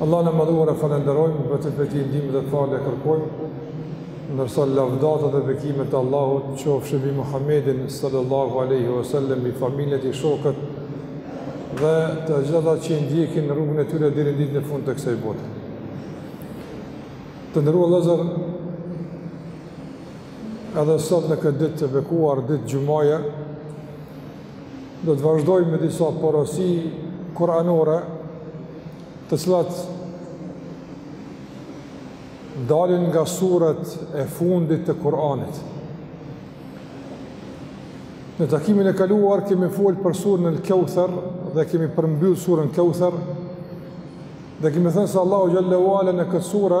Allahun e Madhëruar e falënderojmë, vetëm prej Tij ndihmë dhe falje kërkojmë, ndërsa lavdatat dhe bekimet e Allahut qofshin mbi Muhammedin sallallahu alaihi wasallam, mbi familjen e tij, shokët dhe të gjithë ata që ndjekin rrugën e tyre deri në ditën e fundit të kësaj bote. Të nderuar vëllezër, edhe sot në këtë ditë të bekuar, ditë xhumaja, Do të vazhdojmë me disa porosi kuranore, të cilat dalin nga suret e fundit të Kuranit. Në takimin e kaluar kemi folë për suren El Keuther dhe kemi përmbyllë suren El Keuther dhe kemi thënë se Allahu xhel-le ue ala në këtë sure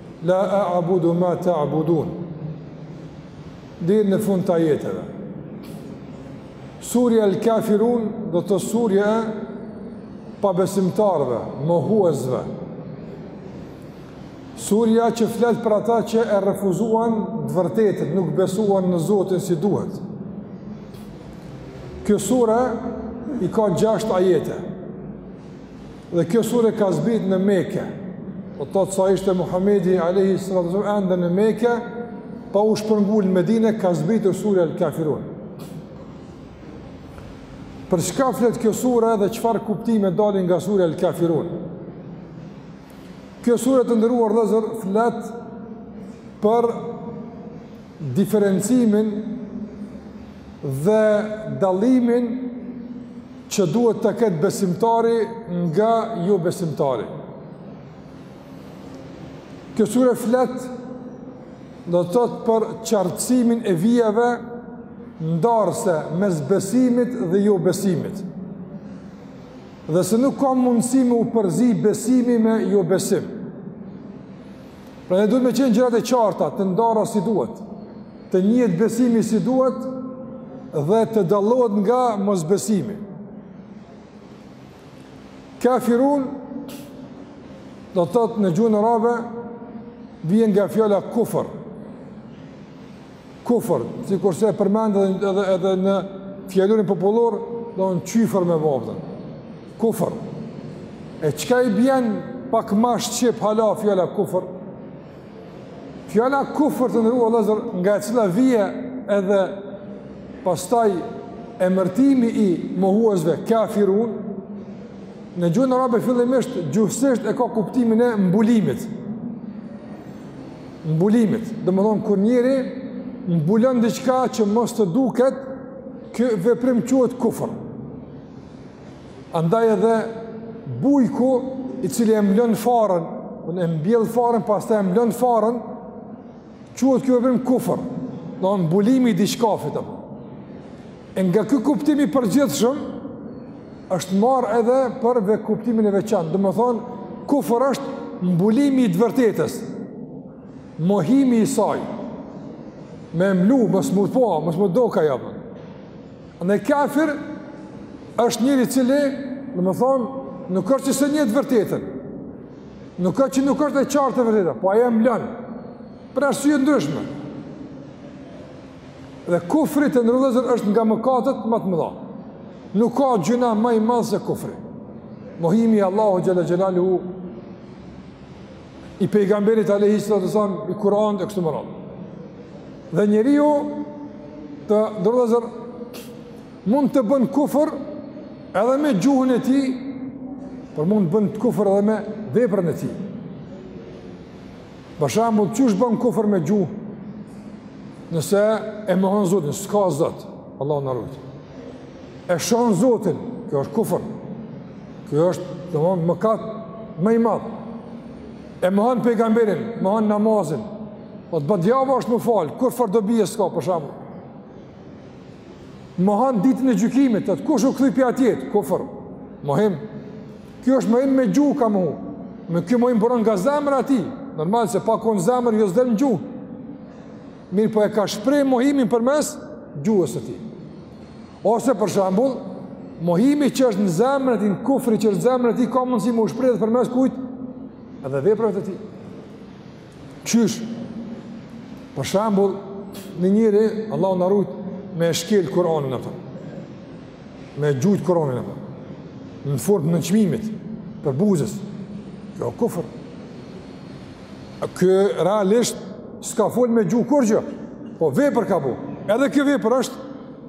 La a'budu ma ta'budun. Deri në fund të ajeteve. Surja El Kafirun do të thotë surja e pabesimtarve, mohuesve. Surja që flet për ata që e refuzuan të vërtetën, nuk besuan në Zotin si duhet. Kjo sure i ka gjasht ajete. Dhe kjo sure ka zbritë në Mekë. Do të thotë sa ishte Muhamedi alayhi salatu wasallam ende në Mekë, pa u shpërngul në Medinë ka zbritë surja Al-Kafirun. Për çka flet kjo sure dhe çfarë kuptime dalin nga surja Al-Kafirun? Kjo sure të nderuar vëllezër flet për diferencimin dhe dallimin që duhet ta ketë besimtari nga jobesimtari. Kjo sure flet do të thotë për qartësimin e vijave ndarëse mes besimit dhe jobesimit. Dhe se nuk ka mundësi me u përzi besimi me jobesim. Prandaj duhet me qenë gjërat e qarta, të ndara si duhet, të njihet besimi si duhet dhe të dallohet nga mosbesimi. Kafirun, do të thotë në gjuhën arabe, vjen nga fjala kufër. Kufër, sikurse e përmendim edhe edhe edhe në fjalorin popullor, thonë qyfër me vavdën. Kufër. E çka i bjen pak ma shqip hala fjala kufër? Fjala kufër të nderuar vëllezër nga e cila vjen edhe pastaj emërtimi i mohuesve kafirun në gjuhën arabe fillimisht gjuhësisht e ka kuptimin e mbulimit. mbulimit, domethonë, kur njëri mbulon diçka që mos të duket, ky veprim quhet kufër. Andaj edhe bujku i cili e mblon farën, unë e mbjell farën, pastaj e mblon farën, quhet ky veprim kufër, domethonë mbulimi i diçka fitëm. E nga ky kuptim i përgjithshëm është marrë edhe për ve kuptimin e veçantë. Domethonë kufër është mbulimi i së vërtetës. Mohimi i saj. Me e mblu, mos m'u pa, mos m'u dok ajo. Dhe kafir është njeri i cili, domethonë, nuk është që s'e njeh të vërtetën. Nuk është që nuk është e qartë e vërteta, po ai e mblon. Për arsye të ndryshme. Dhe kufri të nderuar vëllezër është nga mëkatet ma të mëdha. Nuk ka gjynah ma i madh se kufri. Mohimi i Allahut Xhel-le Xhelaluhu, i pejgamberit alejhi salatu ves-selam, i Kur'anit e kështu me radhë. Dhe njeriu të nderuar vëllezër mund të bën kufër edhe me gjuhën e tij, por mund të bën kufër edhe me veprën e tij. Për shembull, qysh bon kufër me gjuhë? Nëse e mohon Zotin, s'ka Zot, Allahu na rujt. E shon Zotin, kjo është kufër. Kjo është, domthonë, mëkat ma i madh. E mohon pejgamberin, mohon namazin. O po thotë badihava është m'u fal, kurrfarë dobie s'ka për shembull. Mohon ditën e gjykimit, thotë kush u kthy prej atje, kufër, mohim. Kjo është mohim me gjuhë, ka mohu. Dhe ky mohim buron nga zemra e tij. Normal se pa konë në zemër, jo s'del në gjuhë. Mirëpo e ka shpreh mohimin përmes gjuhës së tij. Ose për shembull, mohimi që është në zemër të tij, kufri që është në zemër të tij, ka mundësi me u shpreh përmes kujt, edhe veprave të tij. Qysh? Për shembull, një njeri, Allahu na rujt, me e shkel Kuranin ato. Me e gjujt Kuranin ato. Në formë nënçmimit, përbuzjes. Kjo kufër. Ky realisht, s'ka fol me gjuhë kurgjo. Po vepër ka bo. Edhe kjo vepër është,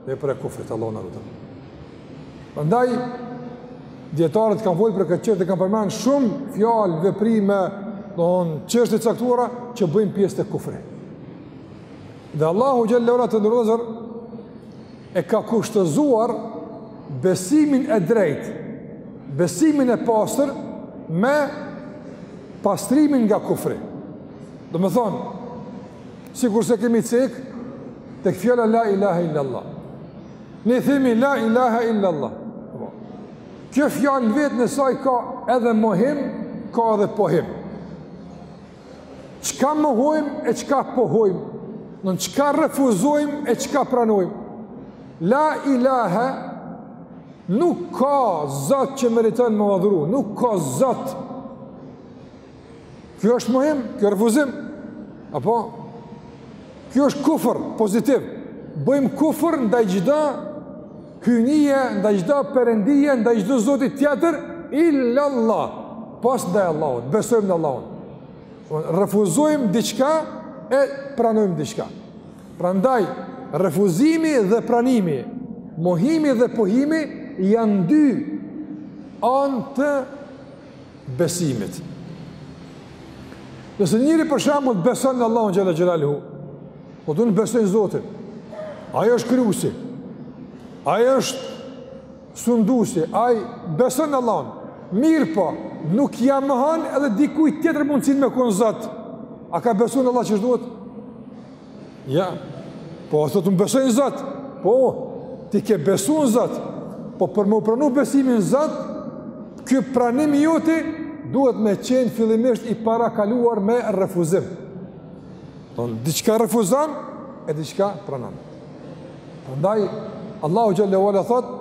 vepër e kufrit, Allahu na rujt. Prandaj dijetarët kanë fol për këtë çështje, kanë përmend shumë fjalë, veprime, domthon çështje të caktuara që bëjnë pjesë tek kufri. Dhe Allahu xhel-le ue ala të nderuar vëllezër e ka kushtëzuar besimin e drejtë, besimin e pastër me pastrimin nga kufri. Domethonë, sikurse kemi cek, tek fjala la ilaha illallah. Ne themi la ilaha illa Allah. Kjo fjalë në vete në saj ka edhe mohim, ka edhe pohim. Çka mohojmë e çka pohojmë? Domethënë çka refuzojmë e çka pranojmë? La ilaha nuk ka zot që meriton me u adhuru, nuk ka zot Kjo është mohim, kjo refuzim. Apo kjo është kufër pozitiv. Bëjmë kufër ndaj çdo hyjnie, ndaj çdo perëndie, ndaj çdo zoti tjetër illa Allah. Pos ndaj Allahut, besojmë në Allahun. Refuzojmë diçka e pranojmë diçka. Prandaj refuzimi dhe pranimi, mohimi dhe pohimi janë dy anë të besimit. Nëse njëri për shembull beson Allahun xhelle xhelaluhu, po thotë unë besoj në Zotin. Ai është krijuesi. Ai është sunduesi, ai beson Allahun. Mirëpo, nuk ia mohon edhe dikujt tjetër mundësinë me kon Zot. A ka besu në Allah qysh duhet? Ja, po thotë unë besoj në Zot, po, ti ke besu në Zot, po për me u pranu besimi në Zot, ky pranim i joti duhet me qenë fillimisht i parakaluar me refuzim. Domethënë diçka refuzon, e diçka pranon. Prandaj, Allahu xhelle ve ala thotë,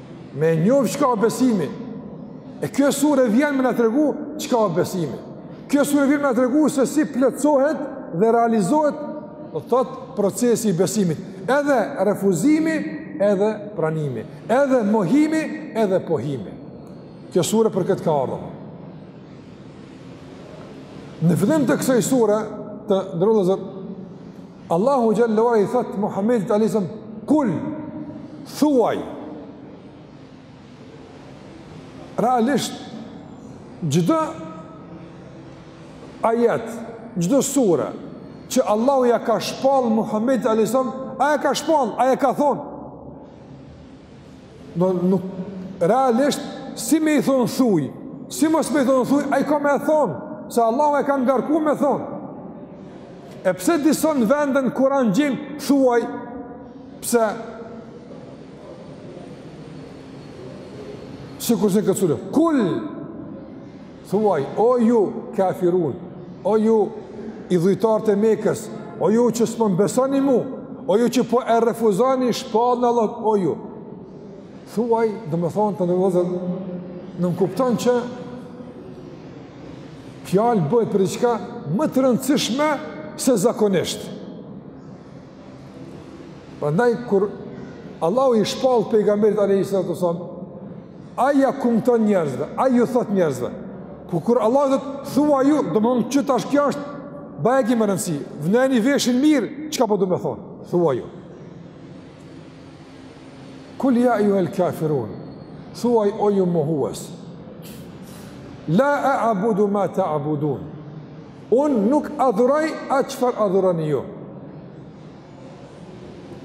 Me njoftë çka besimi. E kjo sure vjen me na tregu çka besimi. Kjo sure vjen me na tregu se si plotësohet dhe realizohet të thotë procesi i besimit. Edhe refuzimi, edhe pranimi. Edhe mohimi, edhe pohimi. Kjo sure për këtë ka ardhë. Në fillim të kësaj sure të nderuar vëllezër, Allahu xhelle ve ala i thot Muhamedit alayhis salam kul thuaj realisht çdo ajet çdo sure që Allahu ja ka shpall Muhamedit alayhis salam ai e ka shpall ai e ka thon Do nuk realisht si me i thon thuj, si mos me i thon thuj, ai ka me thon se Allahu e ka ngarku me thon. E pse disa vende në Kur'an gjejmë thuaj pse Sikurse këtë sure Kul Thuaj, o ju kafirun, o ju idhujtarët e Mekës, o ju që s'më besoni mu, o ju që po e refuzoni shpalljen e Allahut, o ju. Thuaj, domethonë të nderuar vëllezër, nënkupton që fjala bëhet për diçka më të rëndësishme se zakonisht. Prandaj kur Allahu i shpall pejgamberit alayhi salatu wassalam, ai jua kumton njerëzve, ai ju thot njerëzve. Po kur Allahu i thotë thuaju, domethënë që tash kjo është bajagi me rëndësi. Vneni veshin mirë, çka po do me thonë thuaju. Kul ja ejjuhel kafirun. Thuaj o ju mohues. La a'budu ma ta'budun. Unë nuk adhuroj atë çfarë adhuroni ju.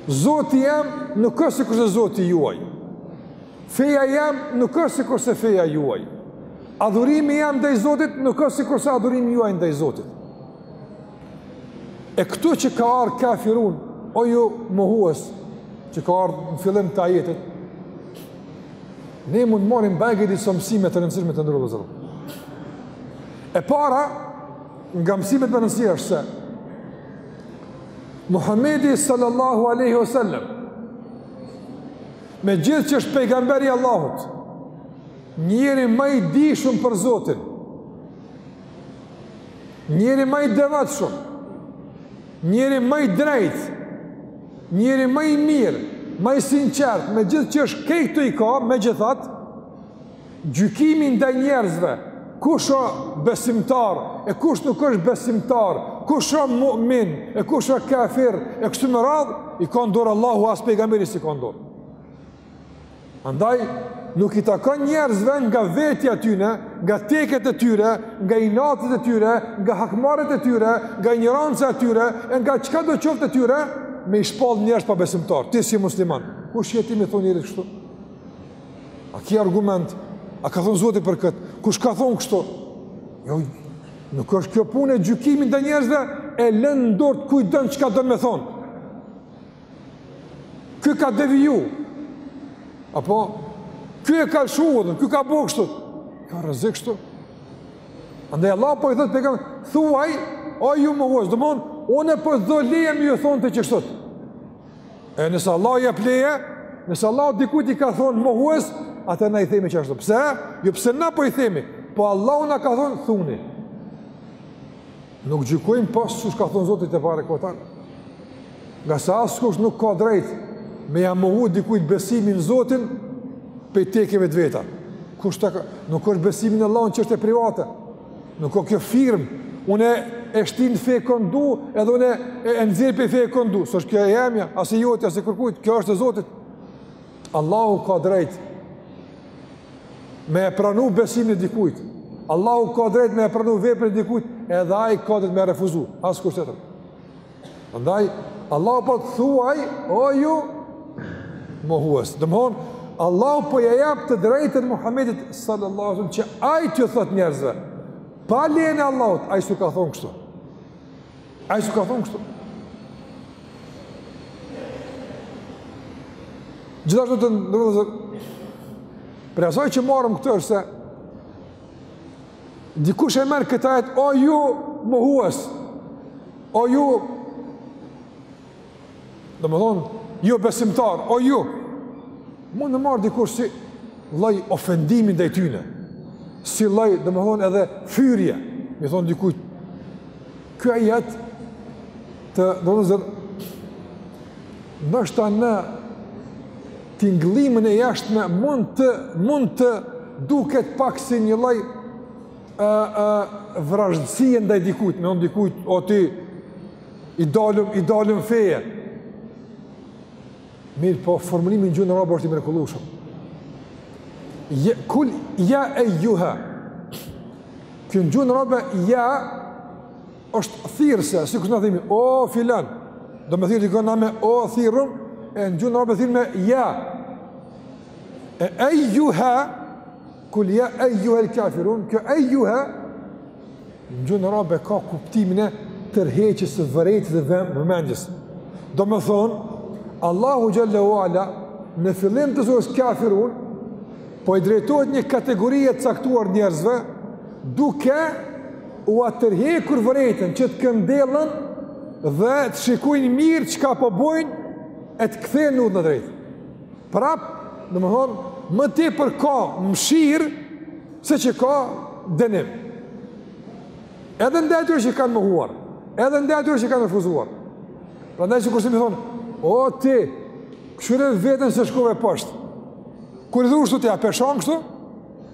Zoti jem nuk është sikurse Zoti juaj. Feja jem nuk është sikurse feja juaj. Adhurimi jem ndaj Zotit nuk është sikurse adhurimi juaj ndaj Zotit. E këtu që ka ardhë kafirun, o ju mohues, që ka ardhë në fillim të ajetit, ne mund t'marrim bajagi disa mësime të rëndësishme të nderuar vëllezër. E para, nga mësimet me rëndësi është se Muhamedi sallallahu alaihi wasallam megjithëqë është pejgamberi i Allahut, njeri ma i dijshëm për Zotin, njeri ma i devotshëm, njeri ma i drejtë, njeri ma i mirë, ma i sinqertë, megjithëqë është, krejt këto i ka, megjithatë Gjykimin ndaj njerëzve, kush o besimtar, e kush nuk është besimtar, kush o mu'min, e kush o kafir, e kështu me radhë, i ka n'dorë Allahu, as pejgamberi s'i ka n'dorë. Andaj, nuk i takon njerëzve nga vetja e tyne, nga teket e tyre, nga inatet e tyre, nga hakmarrjet e tyre, nga injoranca e tyre, e nga çkado qoftë e tyre, me i shpallë njerëz pabesimtarë, ti si musliman, kush je ti me i thonë njerit kështu? A ki argument? A ka thonë Zoti për këtë? Kush ka thonë kështu? Jo, nuk është kjo punë e gjykimit ndaj njerëzve e lënë në dorë të kujtdo çka don me thonë. Ky ka deviju. Apo, ky e ka lshu udhën, ky ka bo kështu. Ka rrezik kështu. Andaj Allah po i thotë pejgamberit, thuaj, o ju mohues, domethonë, Unë po t'lejoj me ju thonë ti qështu. E nëse Allah jep leje, nëse Allah dikujt i ka thonë mohues, atë na i themi qashtu. Pse? Jo pse na po i themi, po Allahu na ka thonë thuni. Nuk gjykojmë pa s'u ka thonë Zoti tebareke we teala. Ngase askush nuk ka drejt me ja mohu dikujt besimin në Zotin pej tekeve të veta. Kush ta ka? Nuk është besimi në Allahun çështje private. Nuk o kjo firmë, une e shtin n'fe kon du, edhe une e, e nxjerr pej feje kon du, s'është kjo e jemja, as e jotja, as e kërkujt, kjo është e Zotit. Allahu ka drejt, me e pranu besimin e dikujt, Allahu ka drejt me e pranu veprën e dikujt, edhe ai ka drejt me e refuzu, askush tjetër. Andaj, Allahu po të thuaj, o ju, mohues. Domethënë, Allahu po ja jap të drejtën Muhammedit sallallahu sallam, që ai t'ju thotë njerëzve, pa lejen e Allahut, ai s'u ka thonë kështu. Ai s'u ka thonë kështu. Gjithashtu të nderuar vëllezër, prej asaj që marrim këtu është se, Dikush e merr këtë ajet, o ju mohues. O ju domethënë, jobesimtarë, o ju Mund e marrë dikush si lloj ofendimi ndaj tyne Si lloj, domethënë, edhe fyrje Me i thonë dikujt Ky ajet, të nderuar vëllezër Ndoshta në tingëllimin e jashtëm mund të mund të duket pak si një lloj ë ë vrazhdësie ndaj dikujt, me i thonë dikujt o ti i dalëm i dalëm feje. Mirëpo formulimi në gjuhën arabe është i mrekullueshëm. Ja kul ja ejjuha. Kjo në gjuhën arabe ja është thirrse, sikur na themi o filan. Do me thirr dikon na me o thirrim e në gjuhën arabe thirr me ja. E ayyuha kul ya ayyuha al-kafirun, kjo ayyuha në gjuhën arabe ka kuptimin e tërheqjes së vërejtjes dhe vëmendjes. Domethënë Allahu xhelle ue ala në fillim të surës kafirun po i drejtohet një kategorie të caktuar njerëzve duke Ua tërhequr vërejtjen që të këndellen dhe të shikojnë mirë çka po bojnë e të kthehen në udhë të drejtë. Prap, domethënë, më tepër ka mëshirë se që ka dënim. Edhe ndaj atyre që kanë mohuar, edhe ndaj atyre që kanë refuzuar. Prandaj sikurse me i thonë, o ti, kqyre vetën se shkove poshtë. Kur i thu ashtu ti, a po e shan kështu?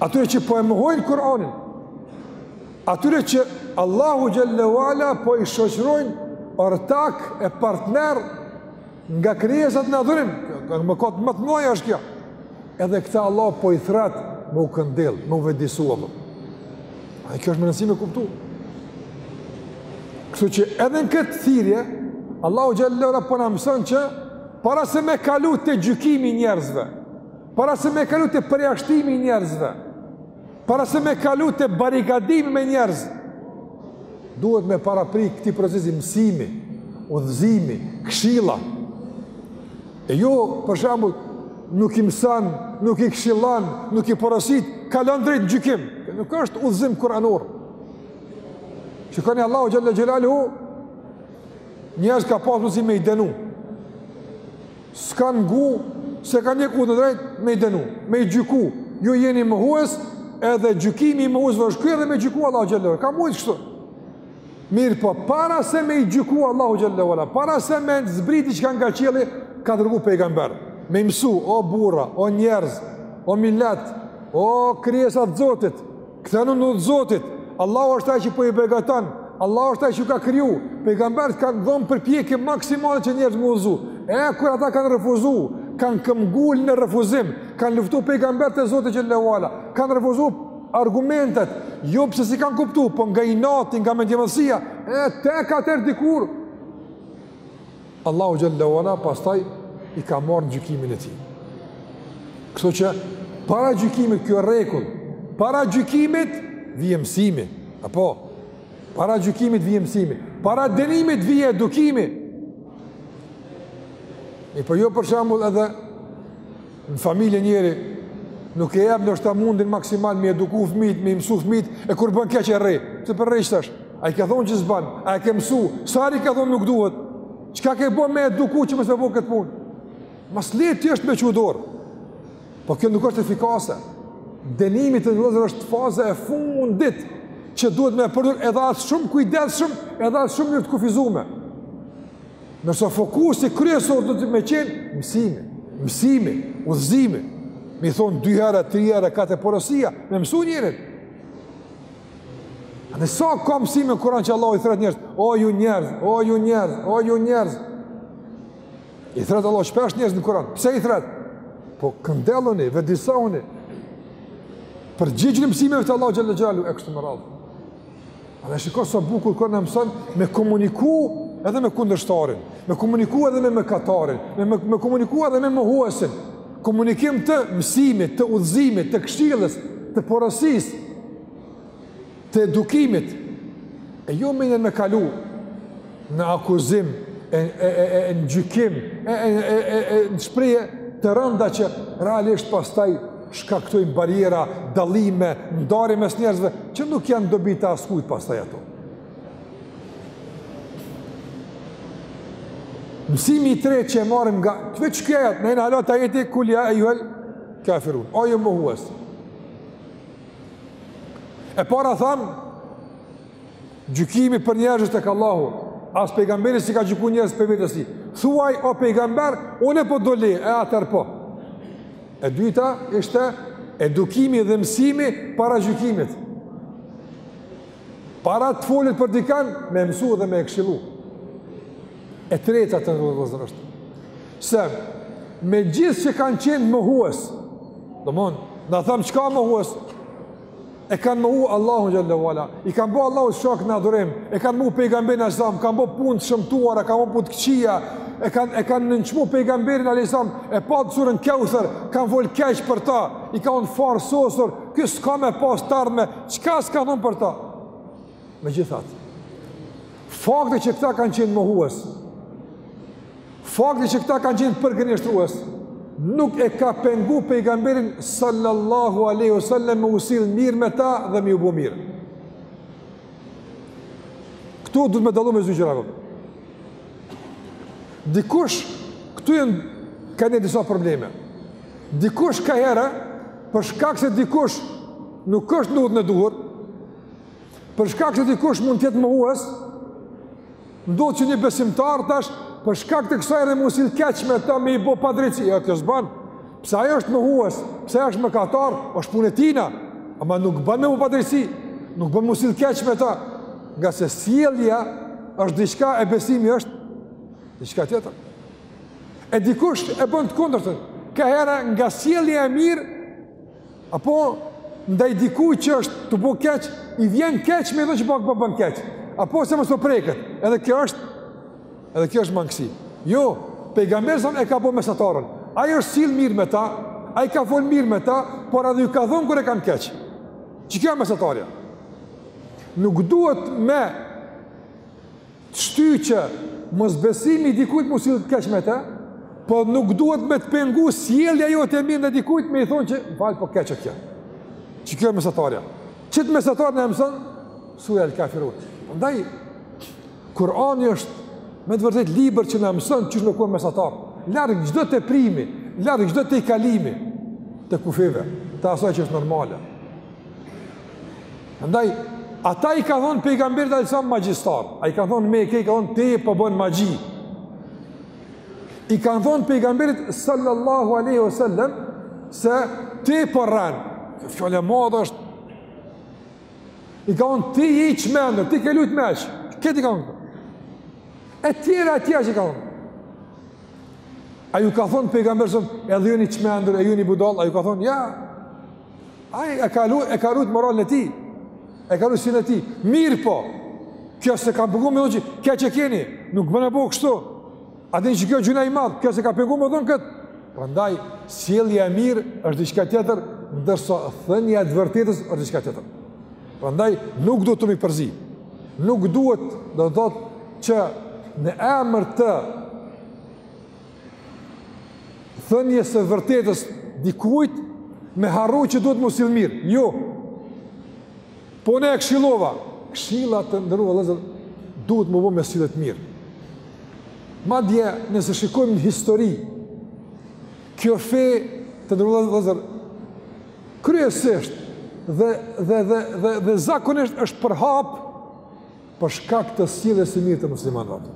Atyre që po e mohojnë Kur'anin, atyre që Allahut xhelle ue ala po i shoqërojnë ortak e partner nga krijesat në adhurim, nga mëkatet më të mëdha është kjo. Edhe këta Allahu po i thërret me u këndell, me u vetëdijësu. A kjo është me rëndësi me kuptu. Kështu që edhe në këtë thirrje Allahu xhelle ue ala po na mëson që para se me kalu te gjykimi i njerëzve, para se me kalu te përjashtimi i njerëzve, para se me kalu te barikadimi me njerëz, duhet me parapri këtij procesi mësimi, udhëzimi, këshilla. E jo, për shembull, nuk i mëson, nuk i këshillon, nuk i porosit, kalon drejt në gjykim. Nuk është udhëzim kuranor. Shikoni Allahu Xhelle Xhelaluhu, njerëz ka pasë mundësi me i denu. S'kanë ngu, s'e kanë ndjekë udhën e drejtë, me i denu, me i gjyku. Ju jeni mohues, edhe gjykimi i mohuesve, veç ku edhe me i gjyku Allahu Xhelle ve ala. Ka mujtë kështu. Mirëpo, para se me i gjyku Allahu Xhelle ve ala, para se me zbrit diçka nga qielli, ka dërgu pejgamber. Me i mësu, o burra, o njerëz, o millet, o krijesa t'Zotit, Kthenu n'udhë t'Zotit, Allahu është ai që po i begaton, Allahu është ai që ka kriju, pejgambert kanë dhënë përpjekje maksimale që njerëzit me i udhëzu, e kur ata kanë refuzu, kanë këmbëngul në refuzim, kanë luftu pejgambert e Zotit xhelle ve ala, kanë refuzu argumentet, jo pse s'i kanë kuptu, po nga inati, nga mendjemadhësia, e tek atëherë dikur, Allahu xhelle ve ala pastaj i ka marrë në gjykimin e tij. Kështu që para gjykimit kjo rregull, para gjykimit vjen mësimi, apo para gjykimit vjen mësimi, para dënimit vjen edukimi. Mirëpo jo për shembull edhe Në familje njeri nuk e jep ndoshta mundin maksimal me i eduku fëmijët, me i mësu fëmijët, e kur bën keq e rreh. Pse po e rreh tash? A i ke thonë që s'bën, a e ke mësu? Sa herë i ke thonë nuk duhet? Çka ke bo me e eduku që mos me e bo këtë punë? Ma së lehti është me çu dorë. Po kjo nuk është efikase. Dënimi të vëllezër është faza e fundit që duhet me përdor edhe atë shumë kujdesshëm, edhe atë shumë në mënyrë të kufizume. Ndërsa fokusi kryesor duhet me qenë mësimi, mësimi, udhëzimi. Me i thonë dy herë, tri herë, katër, porosia, me i mësu njerëzit. A e dini sa ka mësime në Kuran që Allah i thrret njerëzit, o ju njerëz, o ju njerëz, o ju njerëz. I thrret Allahu shpesh njerëzit në Kuran, pse i thrret? Po këndelluni, vetëdijesohuni, përgjigjuni mësimeve të Allahut Xhelle Xhelaluhu, e kështu me radhë. Edhe shiko sa bukur Kurani na mëson me komuniku edhe me kundërshtarin, me komuniku edhe me mëkatarin, me, me, me komuniku edhe me mohuesin, komunikim të mësimit, të udhëzimit, të këshillës, të porosisë, të edukimit, e jo menihen me kalu, në akuzim, e, e, e, e, e në gjykim, e, e, e, e, e në shprehje të rënda që realisht pastaj shkaktojnë barriera, dallime, ndarje mes njerëzve, që nuk janë dobi të askujt pastaj ato. Mësimi i tretë që e marrim nga, te veç ky ajet, në e në hala te ajeti, kul ja ejuhel kafirun, o ju mohues. E para thamë, Gjykimi për njerëzit është tek Allahu, as pejgamberi s'i ka gjyku njerëz prej vetes ti. Thuaj o pejgamber, unë po dal, e atëherë po. E dyta ishte edukimi dhe mësimi para gjykimit. Para se t'folet për dikan, me e mësu edhe me e këshillu. E treta të në vëzër është. Se, megjithëqë kanë qenë mohues, domethonë, na thamë, çka mohues? e kanë mohu Allahu xhel-le ue ala, i kanë bë Allahu shok në adhurim, e kanë mohu pejgamberin alayhis salam, kanë bë punë të shëmtuara, kanë bë punë të këqija, e kanë e kanë nënçmu pejgamberin alayhis salam, e patë surën Keuther, kanë fol keq për ta, i kanë farësosur, ky s'ka me pas t'ardhme, çka s'kanë thon për ta. Megjithatë, fakti që këta kanë qenë mohues, fakti që këta kanë qenë përgënjeshtrues, nuk e ka pengu pejgamberin sallallahu aleyhu wasallam me u sill mirë me ta dhe me ju bo mirë. Këtu duhet me dallu mes dy gjërave. Dikush, këtu janë kanë disa probleme. Dikush kaherë, për shkak se dikush nuk është në udhën e duhur, Për shkak se dikush mund të jetë mohues, ndodh që një besimtar tash për shkak të kësaj edhe m'u sill keq me ta me i bë padrejtësi, jo kjo s'bën. Pse ai është mohues, pse ai është mëkatar, është punë e tina, ama nuk bën me bo padrejtësi, nuk bën m'u sill keq me ta, ngase sjellja është diçka e besimi është diçka tjetër. E dikush e bën të kundërtën. Kaherë nga sjellja e mirë Apo ndaj dikujt që është tu bo keq, i vjen keq me i thon që bën po bën keq. Apo se mos po preket. Edhe kjo është edhe kjo është mangësi. Jo, pejgamberi a.s. e ka bën mesatarën. Ai është sjell mirë me ta, ai ka fol mirë me ta, por edhe ju ka thon kur e kanë keq. Qikjo mesatarja? Nuk duhet me Të shty që mosbesimi i dikujt m'u sill keq me të, po nuk duhet me të pengu sjellja jote e mirë ndaj dikujt me i thonë që valla po keq e kjo. Qikjo mesatarja. Qit mesatare na mëson sura El Kafirun. Prandaj Kurani është me të vërtet libër që na mëson që na kon mesatar, larg çdo teprimi, larg çdo tejkalimi të kufijve, të asaj që është normale. Andaj, ata i kanë thonë pejgamberit alayhis salam magjistar. A i kanë thonë në Meke, i kanë thonë ti po bon magji. I kanë thonë pejgamberit sallallahu aleyhi wa sallam se ti po rren. Fjalë e madhe është. I kanë thonë ti je i çmendur, ti ke lujt mençë. Këtë i kanë thonë. E tjera, e tjera që i kanë thonë. A ju ka thonë pejgamberi alayhis salam, edhe ju jeni t'çmendur, e ju jeni budall, a ju ka thonë, ja, Ai e ka lut, e ka rujt moralin e tij. E ka rujt sjelljen e tij. Mirëpo kjo s'e ka pengu me thonë që keq e keni, nuk bën me bo kështu. A e dini që kjo gjynah i madh, kjo s'e ka pengu me thonë këtë. Prandaj, sjellja e mirë është diçka tjetër, ndërsa thënia e të vërtetës është diçka tjetër. Prandaj nuk duhet me i përzi. Nuk duhet, do të thotë që në emër të thënies së vërtetës dikujt me harru që duhet m'u sill mirë. Jo. Po unë e këshillova, këshilla të nderuar vëllezër duhet m'u bo me sjellje të mirë. Madje nëse shikojmë në histori, kjo fe të nderuar vëllezër kryesisht dhe dhe dhe dhe, dhe zakonisht është përhap Për shkak të sjelljes së mirë të muslimanëve.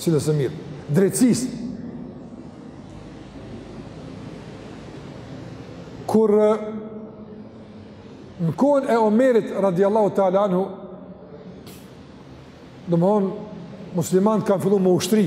Sjelljes së mirë, drejtësisë. Kur në kohën e Omerit radiallahu ta'ala anhu, domethonë, muslimanët kanë fillu me ushtri,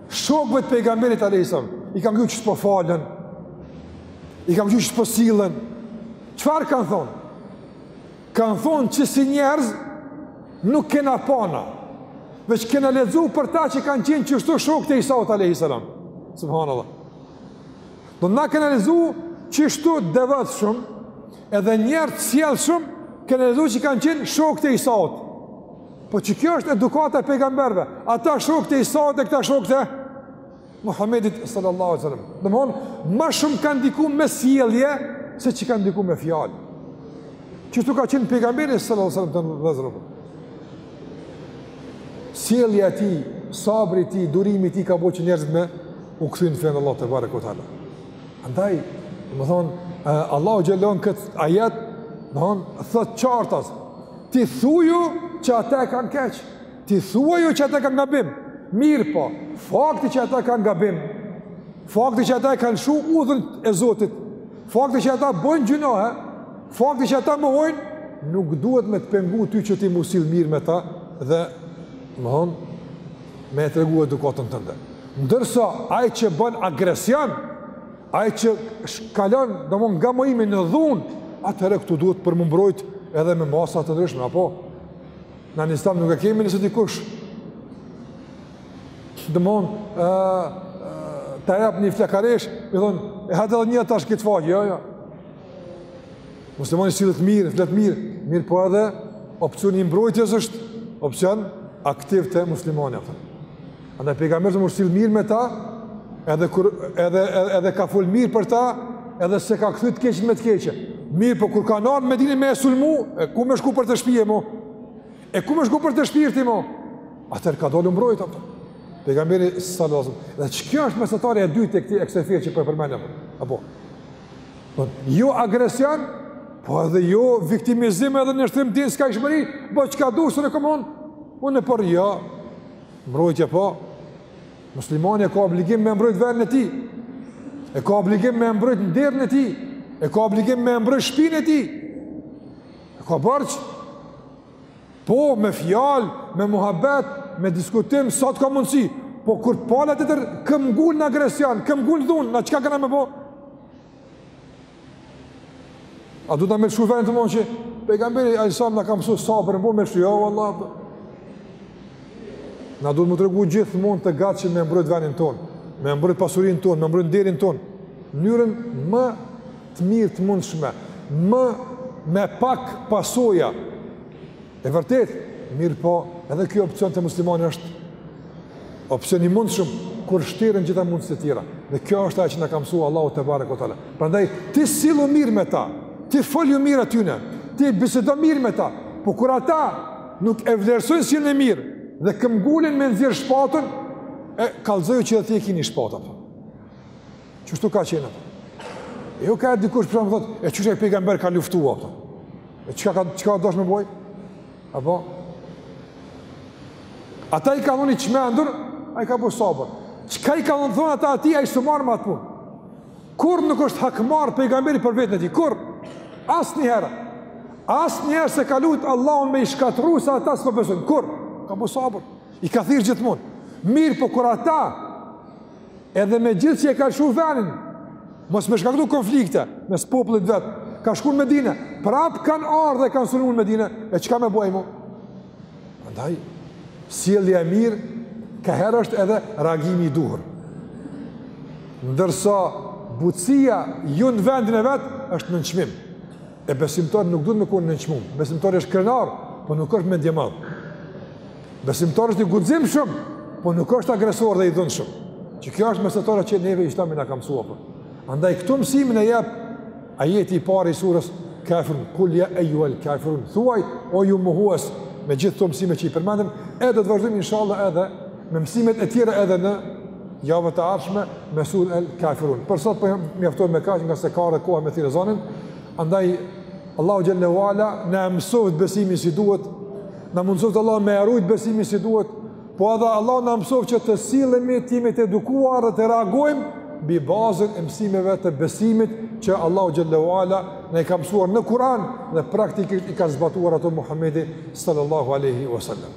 Shokëve të pejgamberit alayhis salam i kanë kqyr qysh po falen. I kanë kqyr qysh po sillen. Çfarë kanë thonë? Kanë thonë kësi njerëz nuk kena pa na. Veç kena lexu për ta që kanë qenë qishtu shokët e Isaut alayhis salam. Subhanallahu. Domthon kena lexu qishtu t'devotshëm, edhe njerëz të sjellshëm, kena lexu që kanë qenë shokët e Isaut. Po që kjo është edukata e pejgamberve, ata shokët e Isaut e këta shokët e Muhammedit sallallahu alaihi wasallam. Domthon, ma shumë kanë ndiku me sjellje se që kanë ndiku me fjalë. Qishtu ka qenë pejgamberi sallallahu alaihi wasallam vëllezër. Sjellja e tij, sabri i tij, durimi i tij ka bo që njerëzit me u kthy në fenë e Allahut tebareke wa ta'ala. Andaj, domethonë, Allahu xhel-le në këtë ajet, domethonë, thotë qartas, ti thuju që ata e kanë keq. Ti thuaju që ata kanë gabim. Mirëpo, fakti që ata kanë gabim, fakti që ata e kanë lshu udhën e Zotit, fakti që ata bëjnë gjynahe, fakti që ata mohojnë, nuk duhet me të pengu ty që ti m'u sill mirë me ta dhe, domethonë, me e tregu edukatën tënde. Ndërsa ai që bën agresion, ai që shkallon domon nga mohimi në dhunë, atëherë këtu duhet për m'u mbrojt edhe me masa të ndryshme, apo? Na në islam nuk e kemi nëse dikush, domon, e, ta jep një flakaresh, i thonë, e hajde edhe një tash këtë faqe, jo, jo. Muslimani sillet mirë, flet mirë, mirëpo edhe opcioni i mbrojtjes është opcion aktiv te muslimani, apo. Andaj pejgamberi alejhi selam u sill mirë me ta, edhe kur edhe edhe, edhe ka fol mirë për ta, edhe s'e ka kthy të keqen me të keqe. Mirëpo kur kanë ardh në Medine me sulmu, e ku me shku përtej shtëpisë mo? E ku me shku përtej shpirtit mo? Atëherë ka dalë u mbrojt apo? Pejgamberi sallallahu alajhi wasallam. Dhe kjo është mesatarja e dytë e këtij eksefir që po e përmend apo? Apo. Po jo agresion, po edhe jo viktimizim edhe nënshtrim deri n'skajshmëri, po çka duhet të rekomandon? Unë por jo, Mbrojtje po, muslimani e ka obligim me mbrojt venin e tij, e ka obligim me mbrojt nderin e tij, e ka obligim me mbrojt shpinë e tij, e ka borxh, po me fjalë, me muhabet, me diskutim, sa t'ka mundësi, po kur pala tjetër këmbëngul në agresion, këmbëngul dhunë, na çka kena me bo? A duhet me lëshu vendin tonë meqë pejgamberi alejhi selam na ka msu sabër, në po me lëshu, jo, vallah, apo. Na duhet m'u tregu gjithmonë të gatshëm me mbrojt vendin tonë, me mbrojt pasurinë tonë, me mbrojt nderin tonë, n'mënyrën më të mirë të mundshme, me më pak pasoja, E vërtetë, mirëpo, edhe kjo opcion te muslimani është opcion i mundshëm, kur shterren gjitha mundësitë tjera. Dhe kjo është ajo që na ka msu Allahu tebareke ue teala. Prandaj, ti sillu mirë me ta, ti folju mirë atyne, ti bisedo mirë me ta, po kur ata nuk e vlerësojnë sjelljen e mirë, dhe këmbëngulin me nxjerr shpatën, e kallxoju që edhe ti e ki ni shpatë. Qështu ka qenë apo? E jo ka herë dikush për shembull thotë, e qështu e pejgamberi ka luftu apo? E çka ka, çka ka dasht me boj? Apo? Ata i kanë thonë i çmendur, ai ka bu sabër. Çka i kanë thonë ata atij, ai s'u marrë me atë punë. Kurrë nuk është hakmarrë pejgamberi për veten e tij. Kurrë. Asnjëherë. Asnjëherë s'e ka lutë Allahun me i shkatrru se ata s'po besojnë. Kurrë. Ka bu sabër. I ka thirrë gjithmonë. Mirëpo kur ata Edhe megjithëqë e ka lshu venin, mos me shkaktu konflikte, mes popullit vet, ka shku në Medine, prapë kanë ardhë dhe kanë sulmu në Medine, e çka me bo mo? Andaj, sjellja e mirë, ka herë është edhe reagimi i duhur. Ndërsa, butësia jo në vendin e vet, është nënçmim. E besimtari nuk duhet me konë i nënçmum. Besimtari është krenar, po nuk është mendjemadh. Besimtar është i guximshëm, po nuk është agresor dhe i dhunshëm. Që kjo është mesatarja që neve islami na ka mësuar. Andaj këtë mësim e jep ajeti i parë i surës Kafirun, kul ja ejjuhel kafirun, thuaj, o ju mohues, me gjithë këto mësime që i përmendëm, e do të vazhdojmë inshallah edhe me mësimet e tjera edhe në javët e ardhshme me suren el kafirun. Për sot po mjaftojmë me kaq ngase ka ardhë koha me thirrë ezanin, andaj Allahu xhelle ue ala na e mësoftë besimin si duhet, Na mundësoftë Allahu me e rujt besimin si duhet, po edhe Allahu na mësoftë që të sillemi të jemi të edukuar dhe të reagojmë mbi bazën e mësimeve të besimit që Allahu xhelle ue ala na i ka mësuar në Kur'an dhe praktikisht i ka zbatuar ato Muhammedi sallallahu aleyhi wa sallam.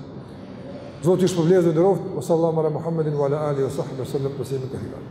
Zoti ju shpërbleftë dhe nderoftë, wa sallallahu ala Muhammedin wa ala alihi wa sahbihi wa sallam, wa sallam, wa sallam,